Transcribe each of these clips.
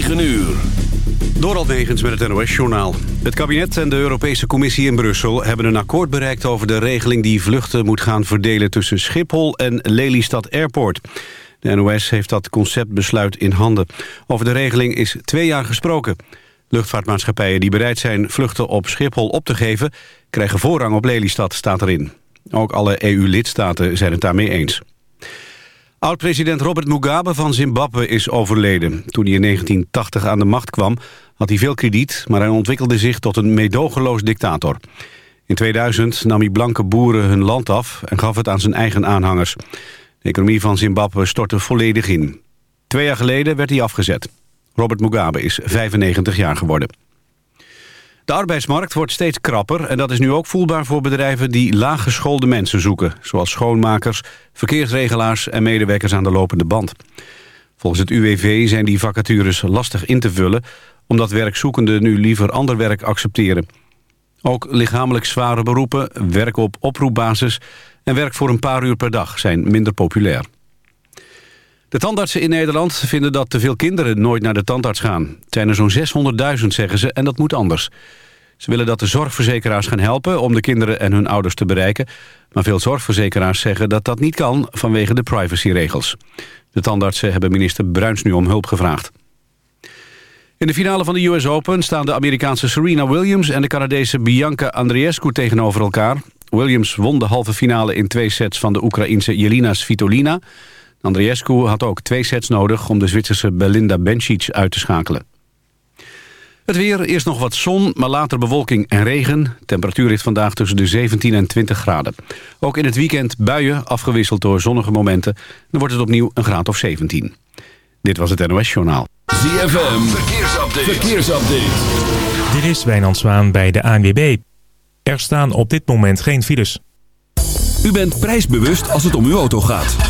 9 uur. Door Negens met het NOS-journaal. Het kabinet en de Europese Commissie in Brussel hebben een akkoord bereikt over de regeling die vluchten moet gaan verdelen tussen Schiphol en Lelystad Airport. De NOS heeft dat conceptbesluit in handen. Over de regeling is twee jaar gesproken. Luchtvaartmaatschappijen die bereid zijn vluchten op Schiphol op te geven... krijgen voorrang op Lelystad, staat erin. Ook alle EU-lidstaten zijn het daarmee eens. Oud-president Robert Mugabe van Zimbabwe is overleden. Toen hij in 1980 aan de macht kwam, had hij veel krediet... maar hij ontwikkelde zich tot een meedogenloos dictator. In 2000 nam hij blanke boeren hun land af en gaf het aan zijn eigen aanhangers. De economie van Zimbabwe stortte volledig in. Twee jaar geleden werd hij afgezet. Robert Mugabe is 95 jaar geworden. De arbeidsmarkt wordt steeds krapper en dat is nu ook voelbaar voor bedrijven die laaggeschoolde mensen zoeken, zoals schoonmakers, verkeersregelaars en medewerkers aan de lopende band. Volgens het UWV zijn die vacatures lastig in te vullen, omdat werkzoekenden nu liever ander werk accepteren. Ook lichamelijk zware beroepen, werk op oproepbasis en werk voor een paar uur per dag zijn minder populair. De tandartsen in Nederland vinden dat te veel kinderen nooit naar de tandarts gaan. Het zijn er zo'n 600.000, zeggen ze, en dat moet anders. Ze willen dat de zorgverzekeraars gaan helpen om de kinderen en hun ouders te bereiken. Maar veel zorgverzekeraars zeggen dat dat niet kan vanwege de privacyregels. De tandartsen hebben minister Bruins nu om hulp gevraagd. In de finale van de US Open staan de Amerikaanse Serena Williams... en de Canadese Bianca Andreescu tegenover elkaar. Williams won de halve finale in twee sets van de Oekraïense Jelina Svitolina... Andriescu had ook twee sets nodig om de Zwitserse Belinda Bencic uit te schakelen. Het weer, eerst nog wat zon, maar later bewolking en regen. Temperatuur ligt vandaag tussen de 17 en 20 graden. Ook in het weekend buien, afgewisseld door zonnige momenten. Dan wordt het opnieuw een graad of 17. Dit was het NOS Journaal. ZFM, verkeersupdate. verkeersupdate. Dit is Wijnand Zwaan bij de ANWB. Er staan op dit moment geen files. U bent prijsbewust als het om uw auto gaat.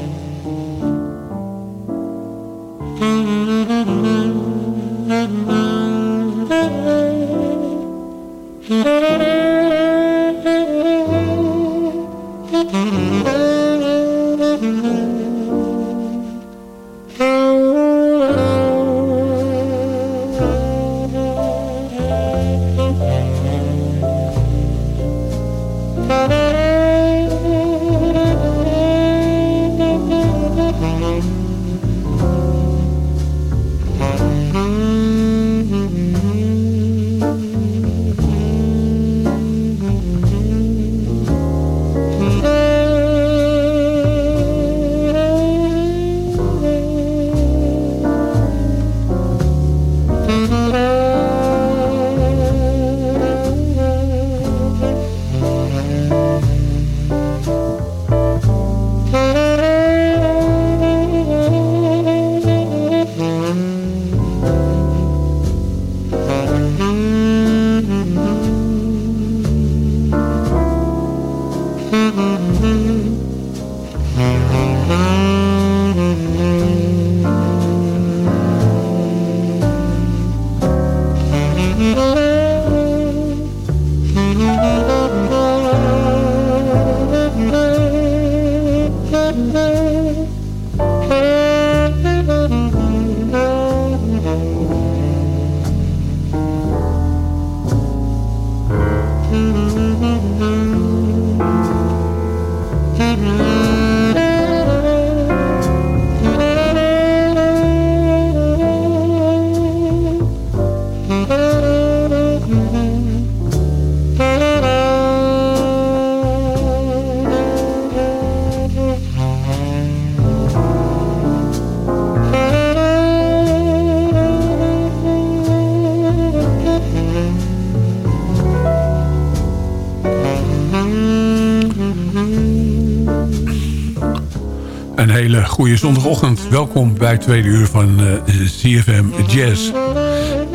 Een hele goede zondagochtend. Welkom bij het tweede uur van eh, uh, CFM Jazz.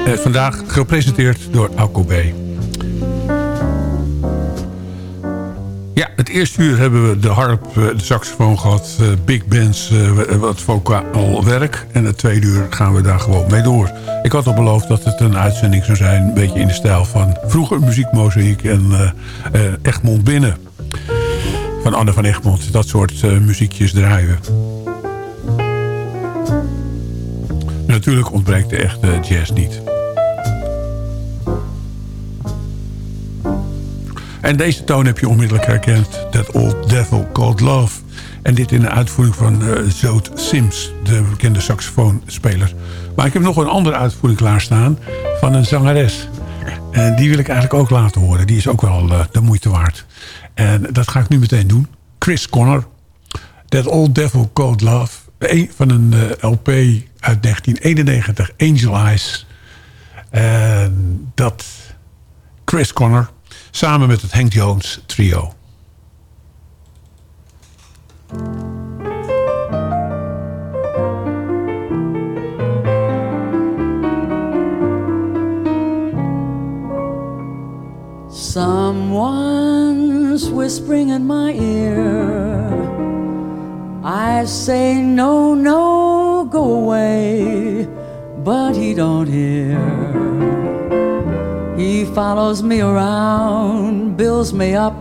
Uh, vandaag gepresenteerd door Alco B. Ja, het eerste uur hebben we de harp, uh, de saxofoon gehad. big bands, wat vocaal werk. En het tweede uur gaan we daar gewoon mee door. Ik had al beloofd dat het een uitzending zou zijn. Een beetje in de stijl van vroeger muziekmozaïek en Egmond Binnen van Anne van Egmond. Dat soort muziekjes draaien Natuurlijk ontbreekt de echte jazz niet. En deze toon heb je onmiddellijk herkend. That Old Devil Called Love. En dit in de uitvoering van uh, Zoot Sims, de bekende saxofoonspeler. Maar ik heb nog een andere uitvoering klaarstaan van een zangeres. En die wil ik eigenlijk ook laten horen. Die is ook wel uh, de moeite waard. En dat ga ik nu meteen doen. Chris Connor. That Old Devil Called Love. Van een uh, LP uit 1991. Angel Eyes. En dat Chris Connor. Samen met het Hank Jones trio. Someone's whispering in my ear. I say, no, no, go away. But he don't hear. He follows me around, builds me up,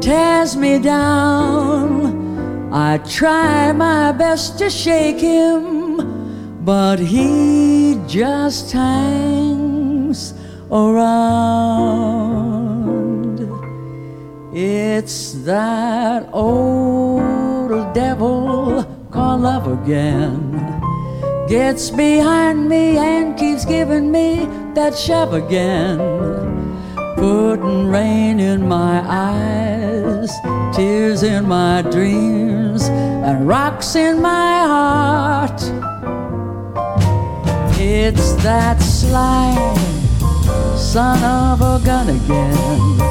tears me down. I try my best to shake him, but he just hangs around. It's that old devil called love again. Gets behind me and keeps giving me that shove again. Putting rain in my eyes, tears in my dreams, and rocks in my heart. It's that sly son of a gun again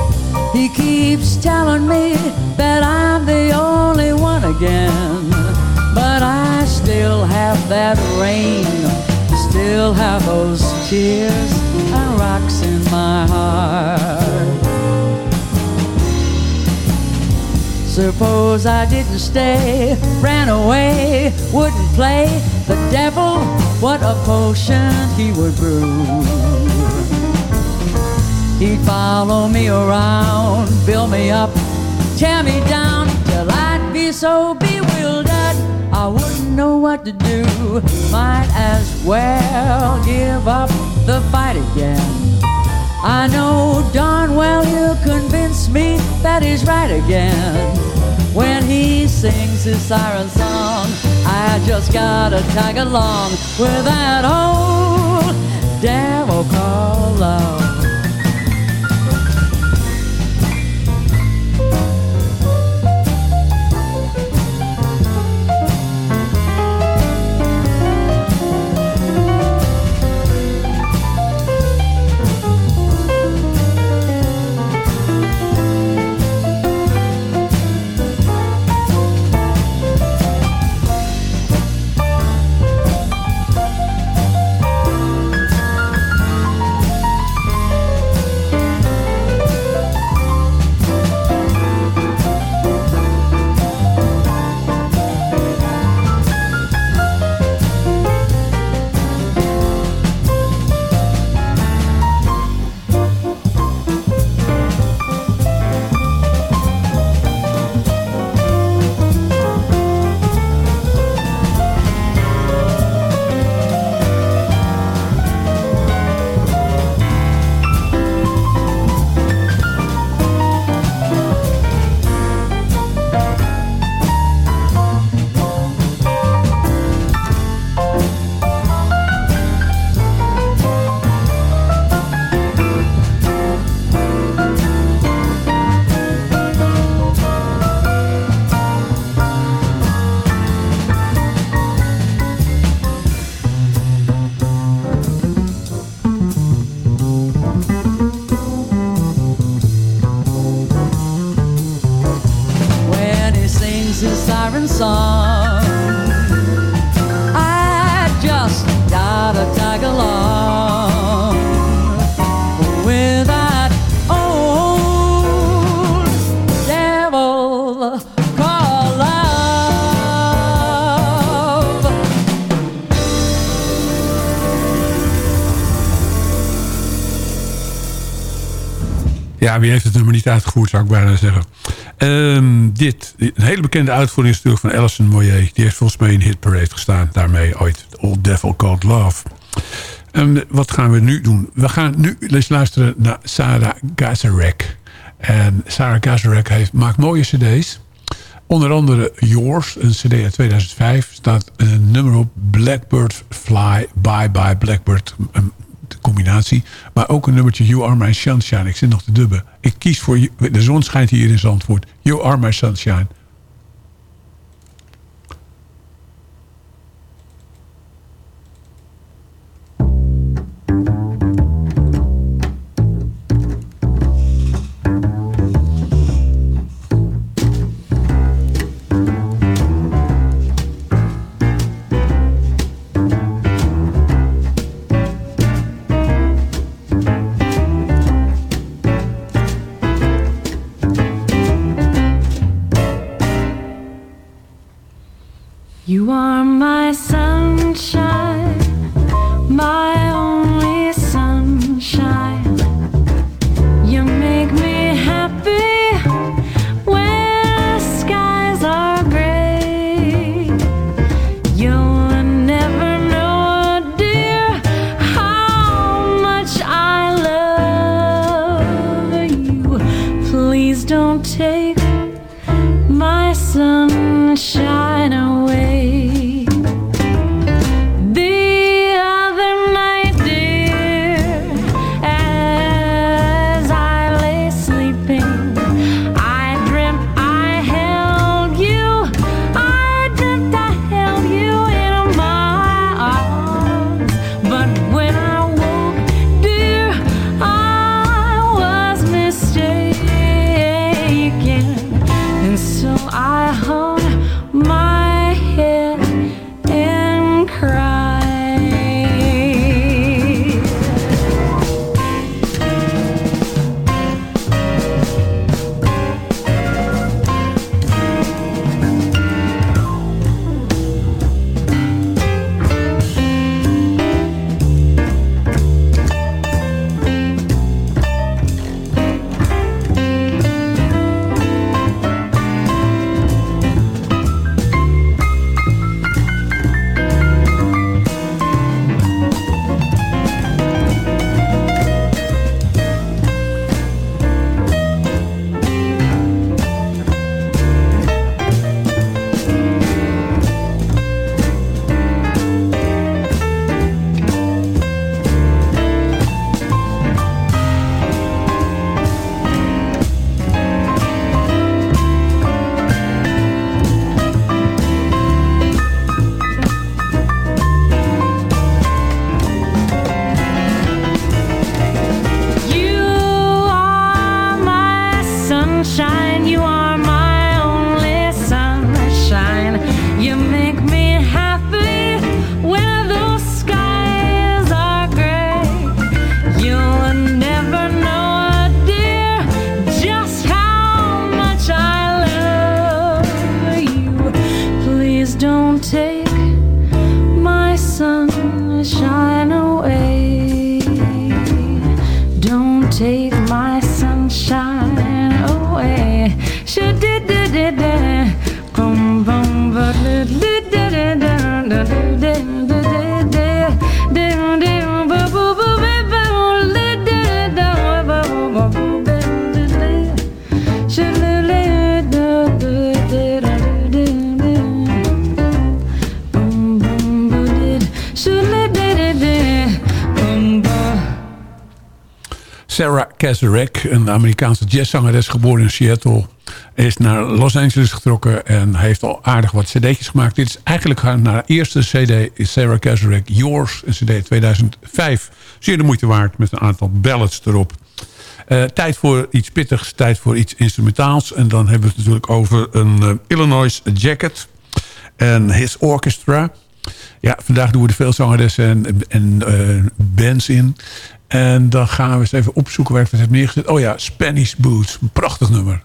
he keeps telling me that I'm the only one again. But I still have that rain, still have those tears and rocks in my heart. Suppose I didn't stay, ran away, wouldn't play the devil, what a potion he would brew. He'd follow me around, build me up, tear me down till I'd be so bewildered I wouldn't know what to do. Might as well give up the fight again. I know darn well he'll convince me that he's right again. When he sings his siren song, I just gotta tag along with that old devil called Ja, wie heeft het nummer niet uitgevoerd, zou ik bijna zeggen. Ehm, dit, een hele bekende uitvoering natuurlijk van Alison Moyer. Die heeft volgens mij in Hit Parade gestaan. Daarmee ooit Old Devil Called Love. En wat gaan we nu doen? We gaan nu eens luisteren naar Sarah Gazarek. En Sarah Gazarek heeft, maakt mooie cd's. Onder andere Yours, een cd uit 2005. Staat een nummer op Blackbird Fly, Bye Bye Blackbird. Combinatie. Maar ook een nummertje You Are My Sunshine. Ik zit nog te dubben. Ik kies voor... De zon schijnt hier in Zandvoort. You Are My Sunshine. You are Sarah Kazarek, een Amerikaanse jazzzangeres geboren in Seattle... is naar Los Angeles getrokken en heeft al aardig wat cd'tjes gemaakt. Dit is eigenlijk haar, eerste cd, Sarah Kazarek Yours, een cd 2005. Zeer de moeite waard, met een aantal ballads erop. Eh, tijd voor iets pittigs, tijd voor iets instrumentaals. En dan hebben we het natuurlijk over een eh, Illinois Jacket en His Orchestra... Ja, vandaag doen we er veel zangeressen en, en eh, bands in. En dan gaan we eens even opzoeken waar ik het heb neergezet. Oh ja, Spanish Boots. Prachtig nummer.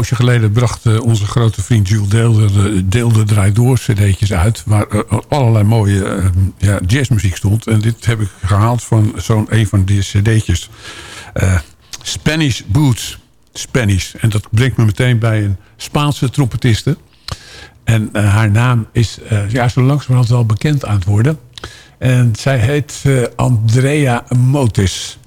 Poosje geleden bracht eh, onze grote vriend Jules Deelder de Deelder Draai Door cd'tjes uit. Waar eh, allerlei mooie eh, ja, jazzmuziek stond. En dit heb ik gehaald van zo'n een van die cd'tjes. Eh, Spanish Boots. Spanish. En dat brengt me meteen bij een Spaanse trompetiste. En eh, haar naam is eh, ja, zo langzamerhand wel bekend aan het worden. En zij heet eh, Andrea Motis.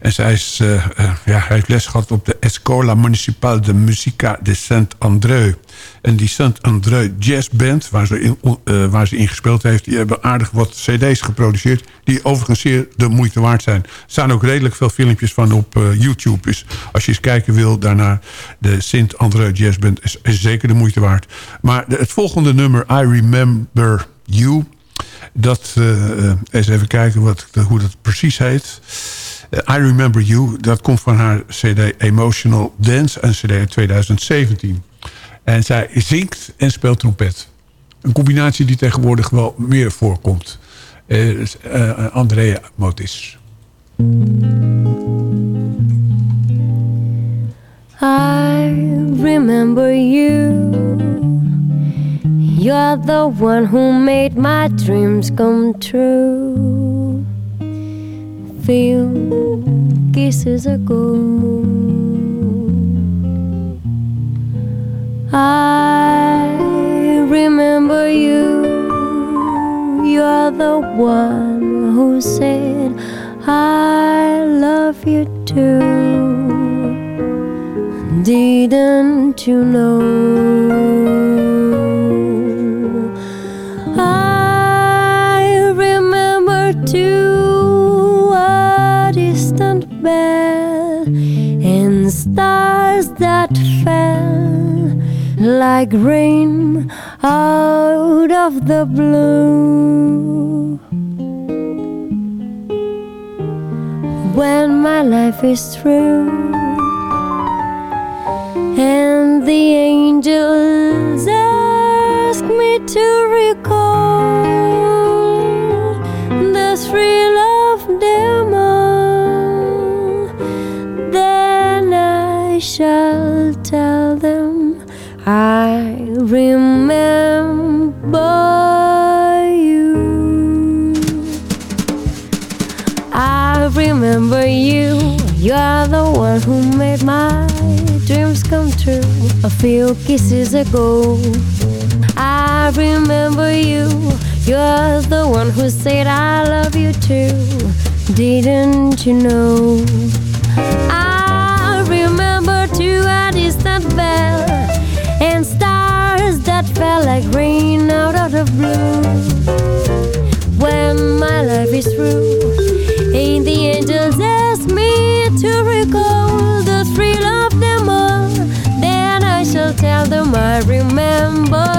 En zij is, eh, eh, ja, hij heeft les gehad op de Escola Municipal de Musica de Saint-Andreu. En die Saint-Andreu Jazz Band, waar ze, in, eh, waar ze gespeeld heeft... die hebben aardig wat cd's geproduceerd... die overigens zeer de moeite waard zijn. Er staan ook redelijk veel filmpjes van op YouTube. Dus als je eens kijken wil daarnaar... de Saint-Andreu Jazz Band is, zeker de moeite waard. Maar het volgende nummer, I Remember You... dat, eens even kijken wat, hoe dat precies heet... Eh, I Remember You, dat komt van haar cd Emotional Dance, een cd uit 2017. En zij zingt en speelt trompet. Een combinatie die tegenwoordig wel meer voorkomt. Eh, eh, Andrea Motis. I remember you. You're the one who made my dreams come true. Few kisses ago, I remember you. You're the one who said, I love you too. Didn't you know? stars that fell like rain out of the blue. When my life is through and the angels ask me to recall shall tell them I remember you. I remember you. You're the one who made my dreams come true a few kisses ago. I remember you. You're the one who said I love you too. Didn't you know? Fell like rain out of the blue. When my life is through, and the angels ask me to recall the thrill of them all, then I shall tell them I remember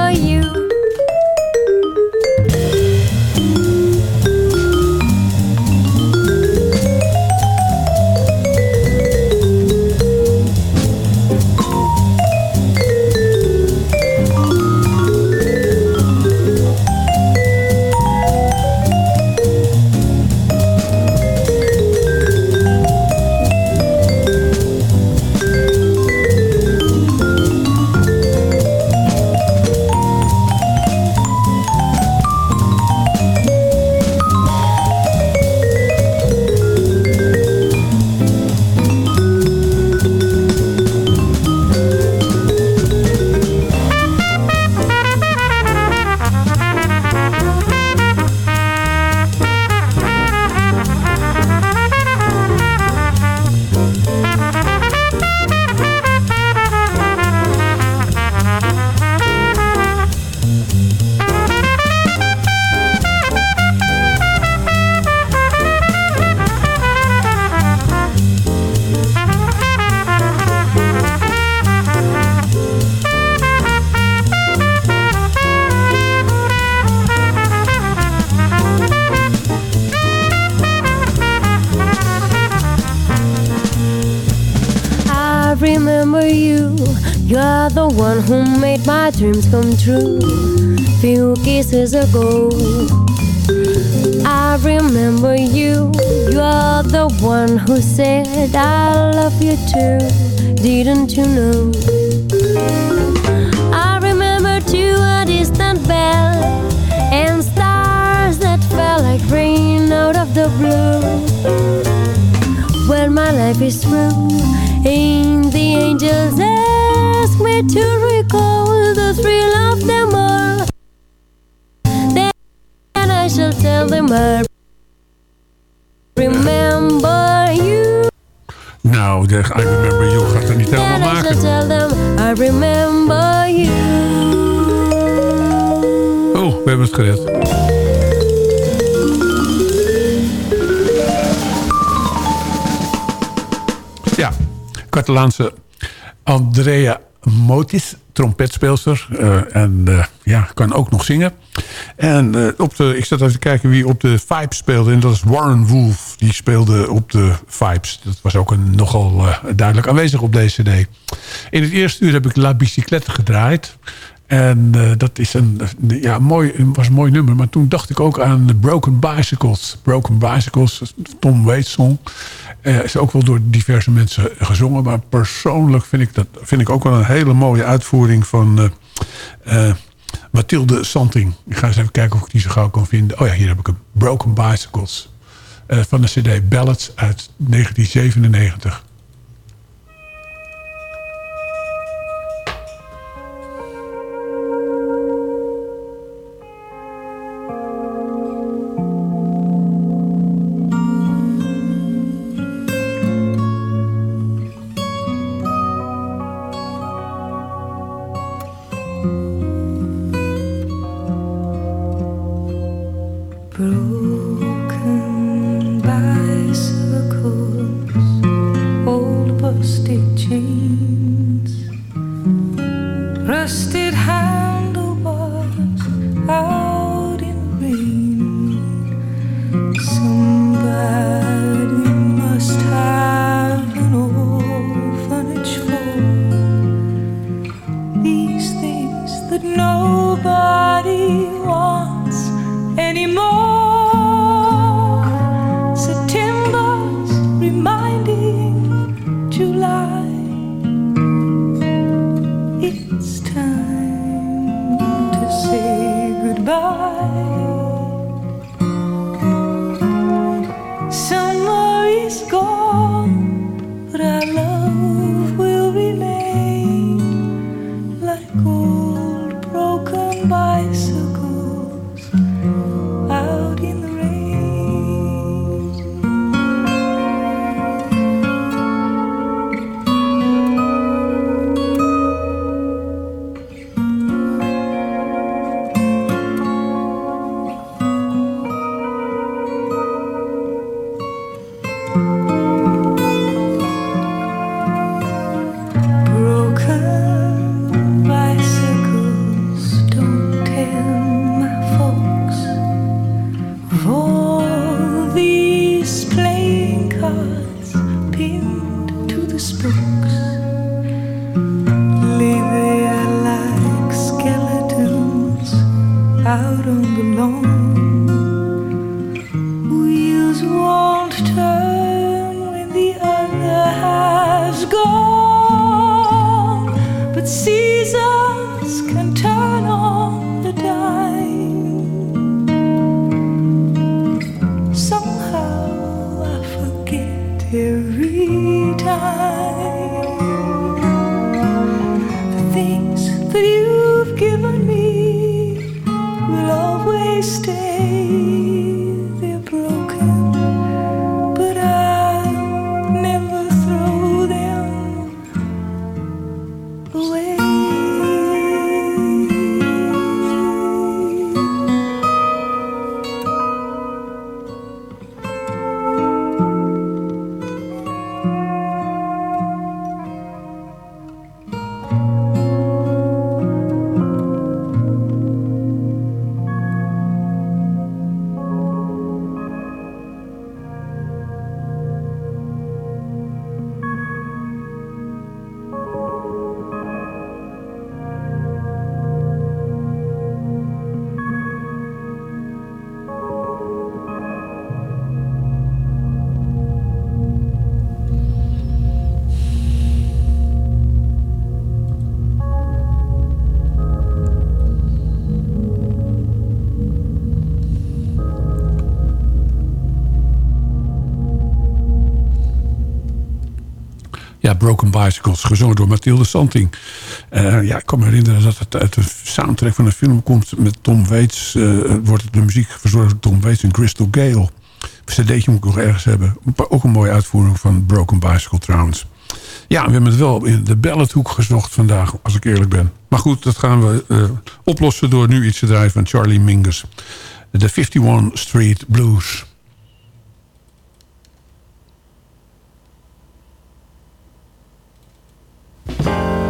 dreams come true. Few kisses ago. I remember you. You're the one who said I love you too. Didn't you know? I remember too a distant bell and stars that fell like rain out of the blue. When my life is through, and the angels ask me to I remember you. Nou, de I Remember You gaat er niet helemaal maken. tell them I remember you. Oh, we hebben het gered. Ja, Catalaanse Andrea Motis, trompetspeelster. eh, en eh, ja, kan ook nog zingen. En eh, op de, ik zat even te kijken wie op de Vibes speelde. En dat is Warren Wolf. Die speelde op de Vibes. Dat was ook een, nogal duidelijk aanwezig op deze cd. In het eerste uur heb ik La Bicyclette gedraaid. En dat is een, ja, mooi, was een mooi nummer. Maar toen dacht ik ook aan Broken Bicycles. Broken Bicycles, Tom Waits song. Eh, is ook wel door diverse mensen gezongen. Maar persoonlijk vind ik dat vind ik ook wel een hele mooie uitvoering van eh, Mathilde Santing. Ik ga eens even kijken of ik die zo gauw kan vinden. Oh ja, hier heb ik hem. Broken Bicycles. Van de cd Ballads uit 1997. Broken Bicycles, gezongen door Mathilde Santing. Eh, ja, ik kan me herinneren dat het uit de soundtrack van een film komt met Tom Waits. eh, wordt de muziek verzorgd door Tom Waits en Crystal Gale. cd'tje moet ik nog ergens hebben. Ook een mooie uitvoering van Broken Bicycle trouwens. Ja, we hebben het wel in de ballethoek gezocht vandaag, als ik eerlijk ben. Maar goed, dat gaan we eh, oplossen door nu iets te draaien van Charlie Mingus. De 51 Street Blues. Bye.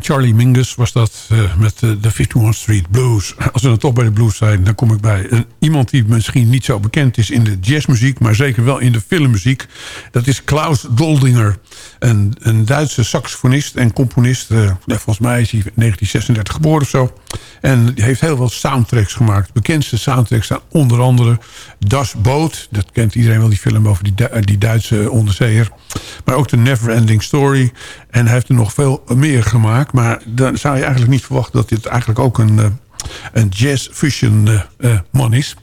Charlie Mingus was dat uh, met uh, de 51 Street Blues. Als we dan toch bij de blues zijn, dan kom ik bij uh, iemand die misschien niet zo bekend is in de jazzmuziek, maar zeker wel in de filmmuziek. Dat is Klaus Doldinger, een, een Duitse saxofonist en componist. volgens mij is hij in 1936 geboren of zo. En heeft heel veel soundtracks gemaakt. De bekendste soundtracks zijn onder andere Das Boot. Dat kent iedereen wel, die film over die, die Duitse onderzeeër. Maar ook de Never Ending Story. En hij heeft er nog veel meer gemaakt. Maar dan zou je eigenlijk niet verwachten dat dit eigenlijk ook een, een jazz fusion uh, man is.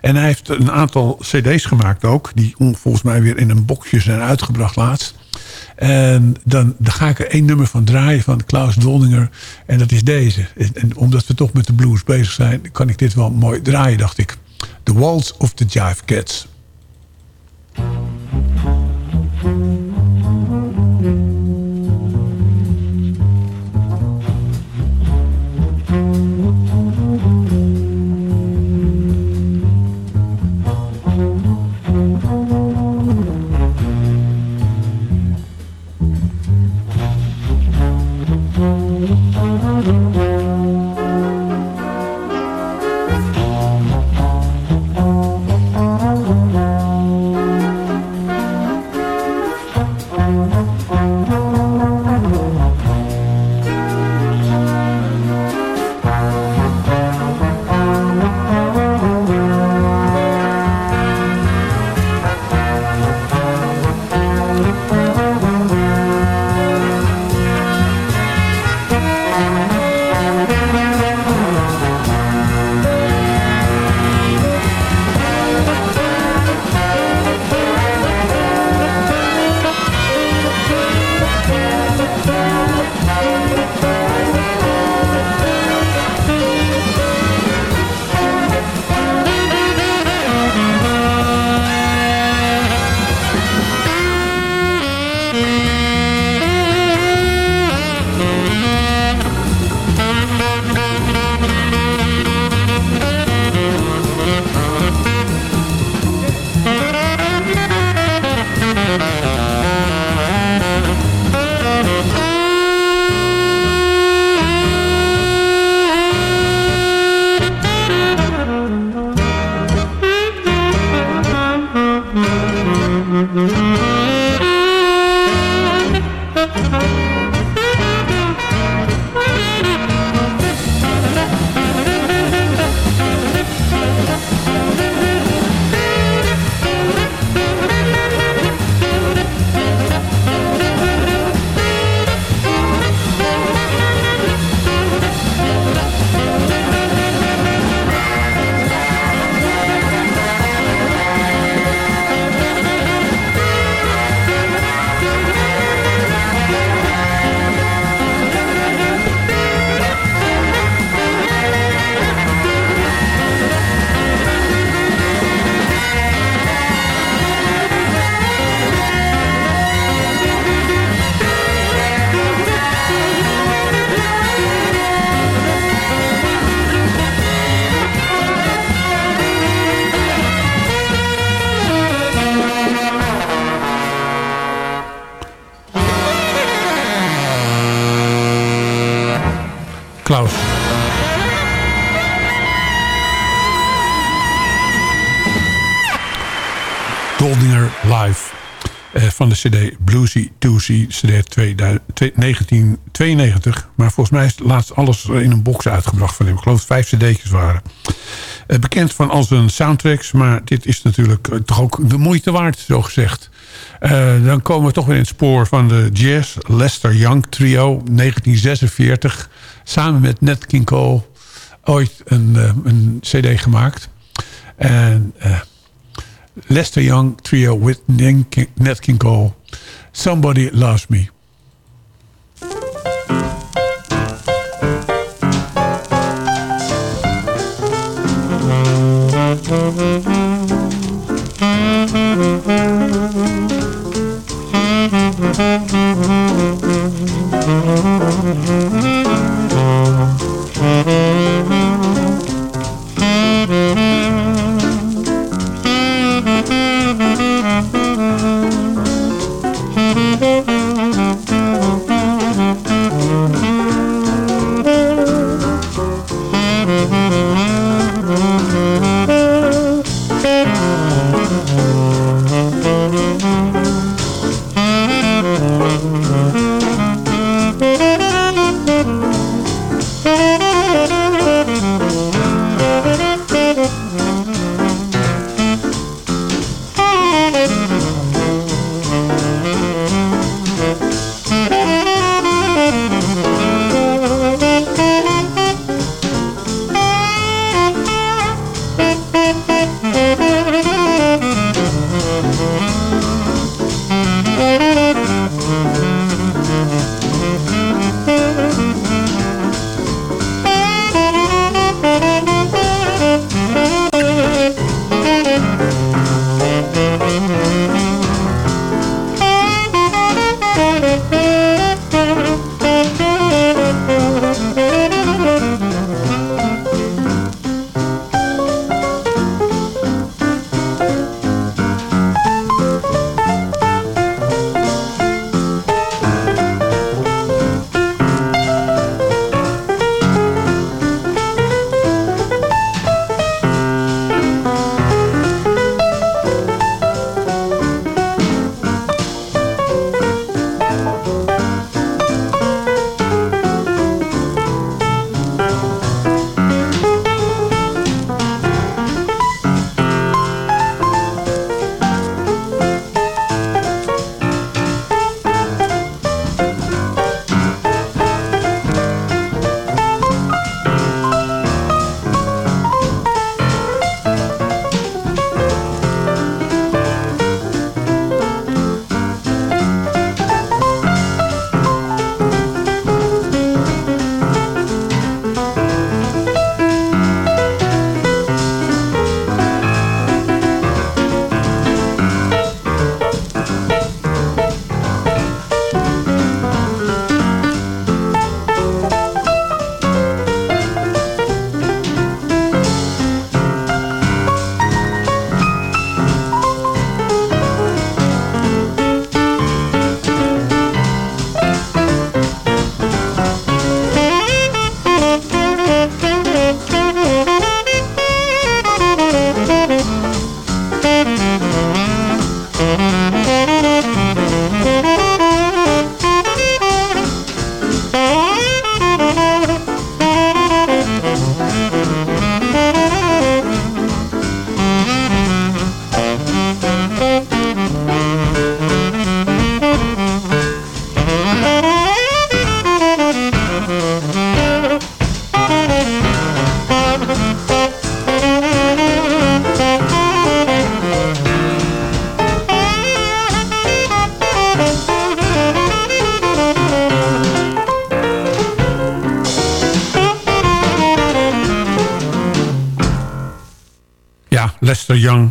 En hij heeft een aantal cd's gemaakt ook. Die volgens mij weer in een boxje zijn uitgebracht laatst. En dan, dan ga ik er één nummer van draaien van Klaus Doldinger. En dat is deze. En, en omdat we toch met de blues bezig zijn... kan ik dit wel mooi draaien, dacht ik. The Waltz of the Jive Cats. Klaus. Goldinger Live eh, van de cd Bluesy Toozy, cd 1992. Maar volgens mij is laatst alles in een box uitgebracht van hem. Ik geloof dat vijf cd'tjes waren. Eh, bekend van al zijn soundtracks, maar dit is natuurlijk eh, toch ook de moeite waard, zo gezegd. Eh, dan komen we toch weer in het spoor van de jazz. Lester Young Trio, 1946. Samen met Nat King Cole ooit een, eh, een cd gemaakt. En eh, Lester Young Trio with Nat King Cole. Somebody Loves Me. Ja,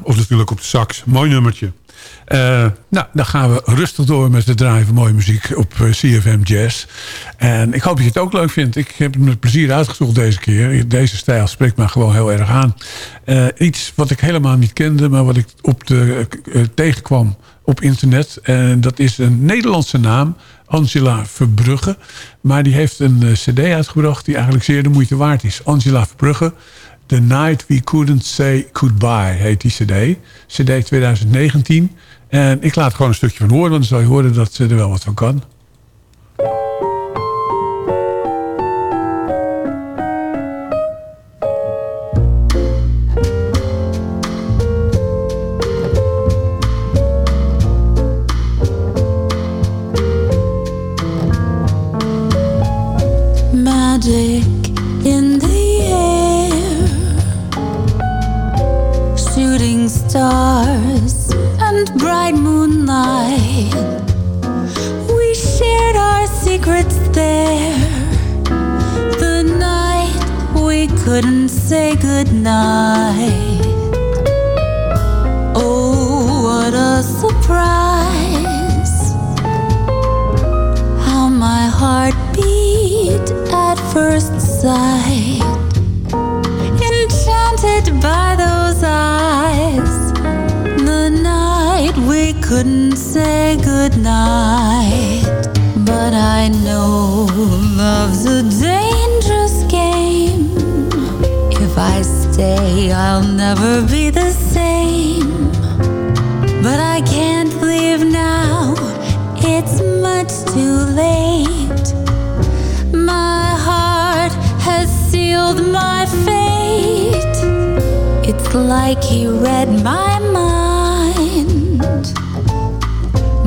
Of natuurlijk op de sax. Mooi nummertje. Eh, nou, dan gaan we rustig door met het draaien van mooie muziek op eh, CFM Jazz. En ik hoop dat je het ook leuk vindt. Ik heb het met plezier uitgezocht deze keer. Deze stijl spreekt me gewoon heel erg aan. Eh, iets wat ik helemaal niet kende, maar wat ik op de, tegenkwam op internet. En dat is een Nederlandse naam, Angela Verbrugge. Maar die heeft een cd uitgebracht die eigenlijk zeer de moeite waard is. Angela Verbrugge, The Night We Couldn't Say Goodbye heet die cd. Cd 2019. En ik laat gewoon een stukje van horen, want dan zal je horen dat ze er wel wat van kan. Stars and bright moonlight. We shared our secrets there. The night we couldn't say goodnight. Oh, what a surprise! How my heart beat at first sight. Enchanted by couldn't say goodnight. But I know love's a dangerous game. If I stay, I'll never be the same. But I can't leave now. It's much too late. My heart has sealed my fate. It's like he read my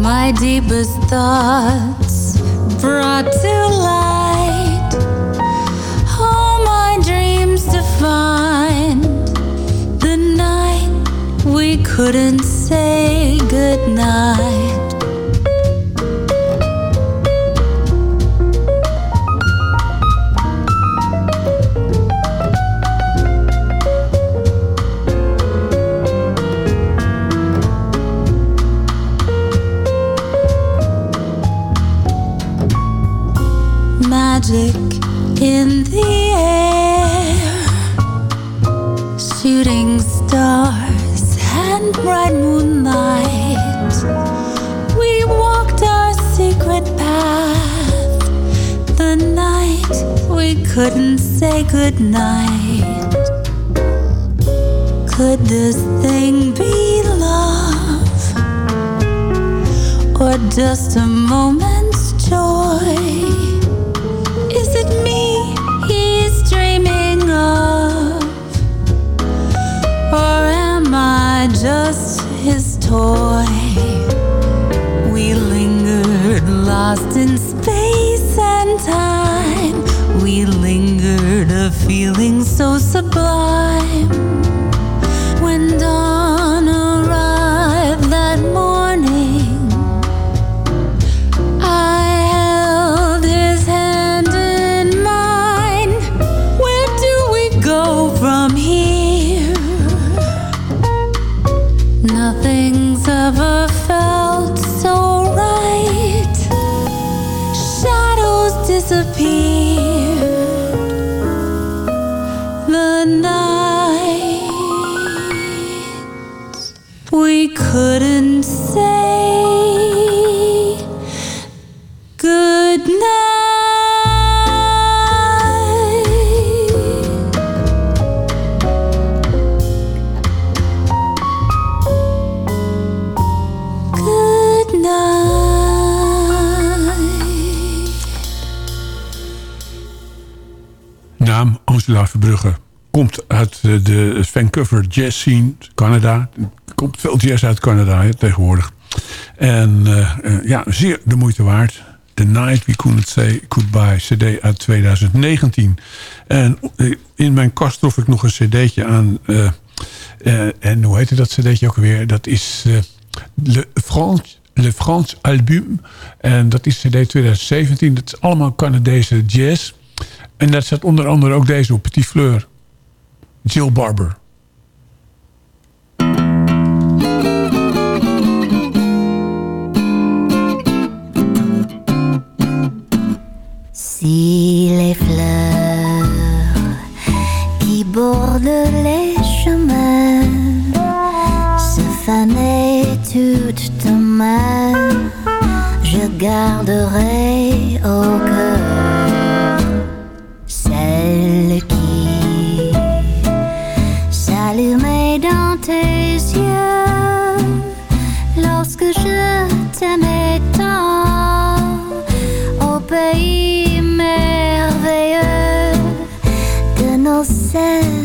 My deepest thoughts brought to light. All my dreams defined. The night we couldn't say goodnight. Magic in the air, shooting stars and bright moonlight. We walked our secret path the night we couldn't say goodnight. Could this thing be love or just a moment's joy? Toy? We lingered lost in space and time. We lingered a feeling so sublime. De Vancouver jazz scene, Canada. Er komt veel jazz uit Canada hè, tegenwoordig. En eh, eh, ja, zeer de moeite waard. The Night We Couldn't Say Goodbye, cd uit 2019. En eh, in mijn kast trof ik nog een cd'tje aan. en hoe heette dat cd'tje ook weer? Dat is eh, Le France Le France Album. En dat is CD 2017. Dat is allemaal Canadese jazz. En daar staat onder andere ook deze op Petit Fleur. Jill Barber. Si les fleurs qui bordent les chemins se fanaient toutes demain, je garderai au cœur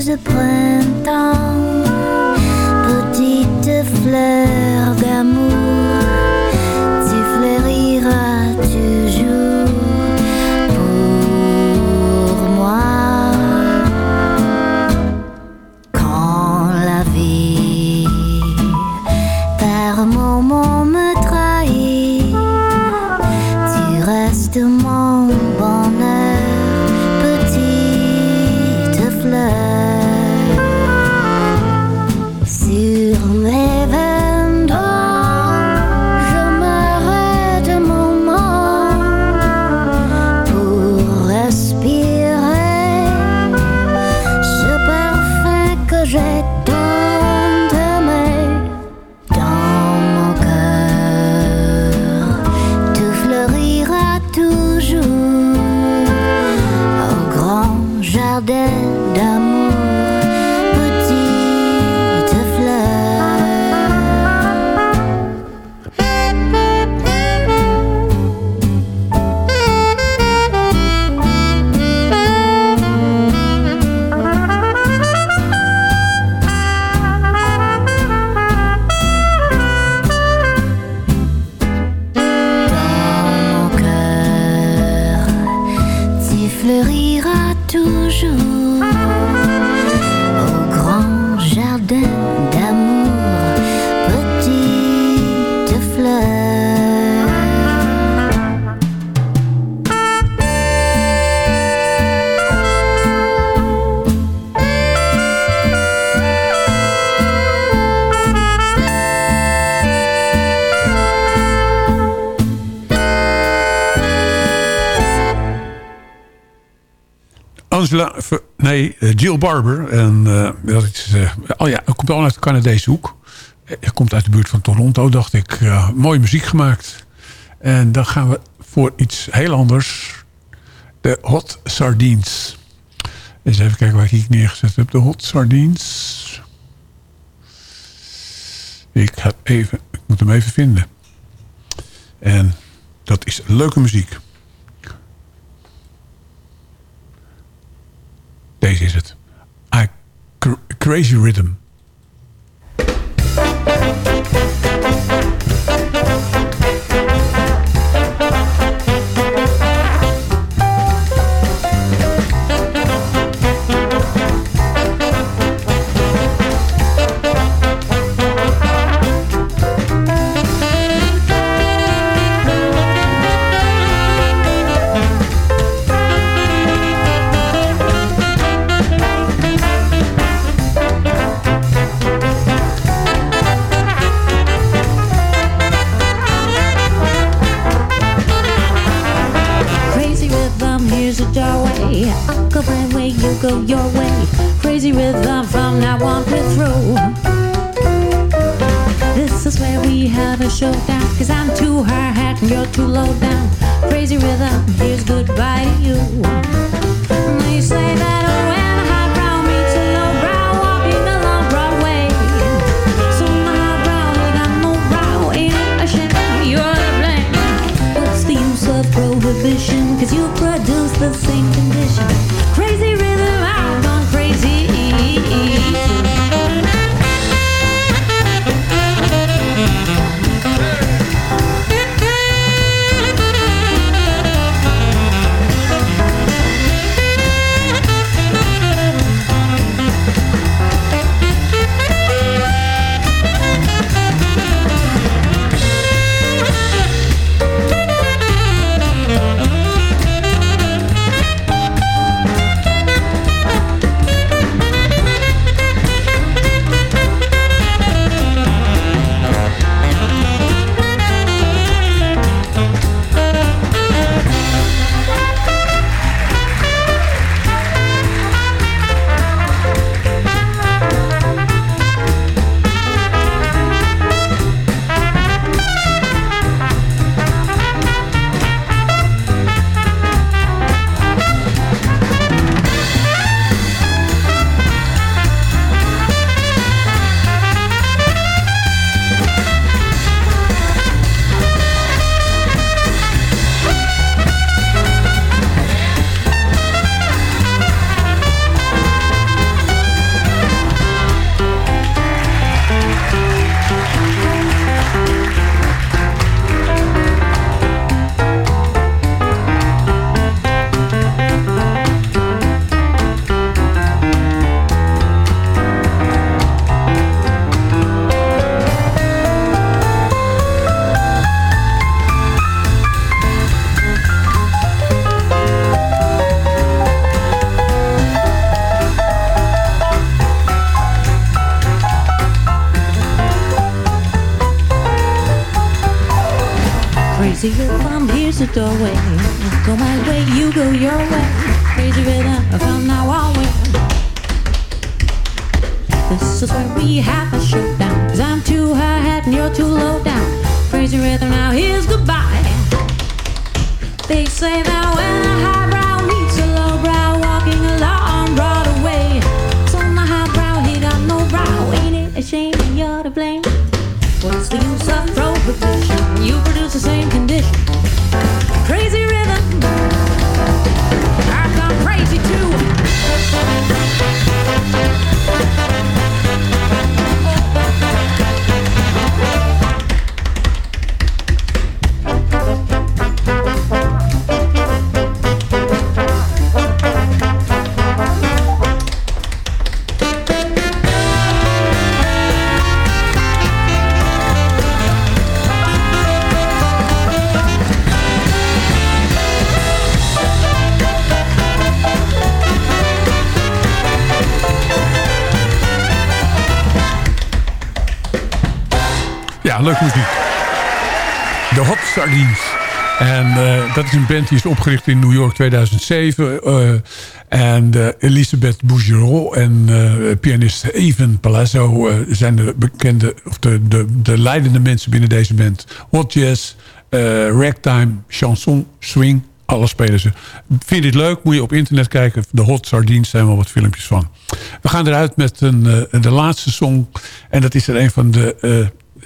de printemps, petite fleurs d'amour. Nee, eh, Jill Barber. En eh, dat is... Eh, oh ja, het komt allemaal uit de Canadese hoek. Hij komt uit de buurt van Toronto, dacht ik. Mooie muziek gemaakt. En dan gaan we voor iets heel anders. De Hot Sardines. Eens even kijken waar ik hier neergezet heb. De Hot Sardines. Ik, heb even, ik moet hem even vinden. En dat is leuke muziek. Is het. I Crazy Rhythm. Ja, leuke muziek. De Hot Sardines. En eh, dat is een band die is opgericht in New York 2007. eh, en eh, Elisabeth Bougereau en pianist Even Palazzo zijn de bekende, of de, de, de leidende mensen binnen deze band. Hot jazz, ragtime, chanson, swing, alles spelen ze. Vind je dit leuk? Moet je op internet kijken. De Hot Sardines zijn wel wat filmpjes van. We gaan eruit met een, de laatste song. En dat is er een van de...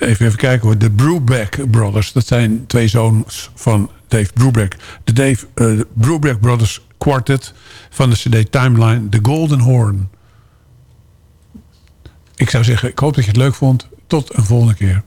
Even, even kijken hoor. De Brubeck Brothers. Dat zijn twee zoons van Dave Brubeck. De Dave eh, Brubeck Brothers Quartet van de CD Timeline. The Golden Horn. Ik zou zeggen, ik hoop dat je het leuk vond. Tot een volgende keer.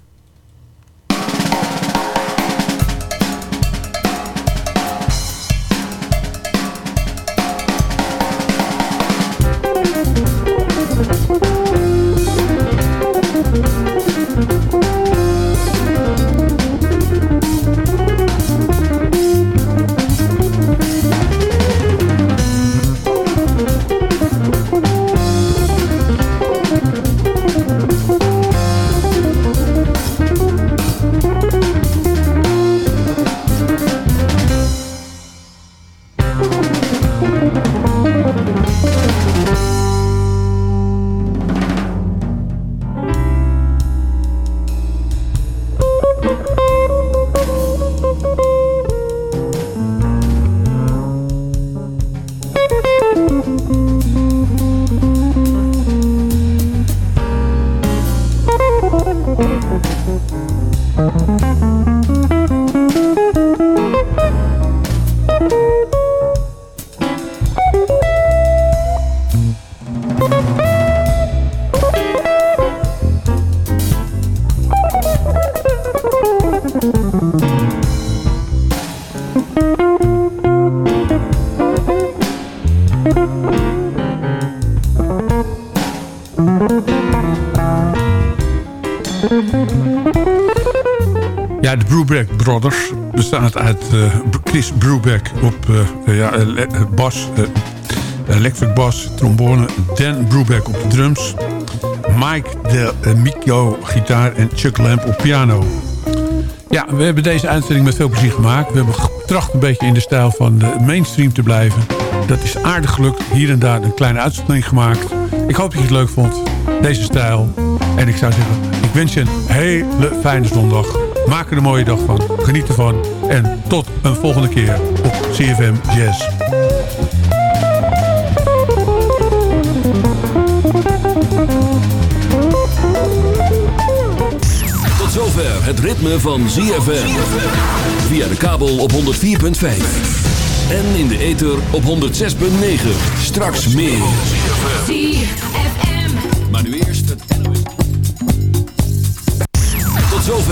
Brothers bestaat uit eh, Chris Brubeck op eh, ja, bas, electric bass, trombone. Dan Brubeck op de drums. Mike de uh, Mikio gitaar en Chuck Lamp op piano. Ja, we hebben deze uitzending met veel plezier gemaakt. We hebben getracht een beetje in de stijl van de mainstream te blijven. Dat is aardig gelukt. Hier en daar een kleine uitzondering gemaakt. Ik hoop dat je het leuk vond, deze stijl. En ik zou zeggen, ik wens je een hele fijne zondag. Maak er een mooie dag van. Geniet ervan. En tot een volgende keer op CFM Jazz. Tot zover het ritme van ZFM. Via de kabel op 104.5. En in de ether op 106.9. Straks meer.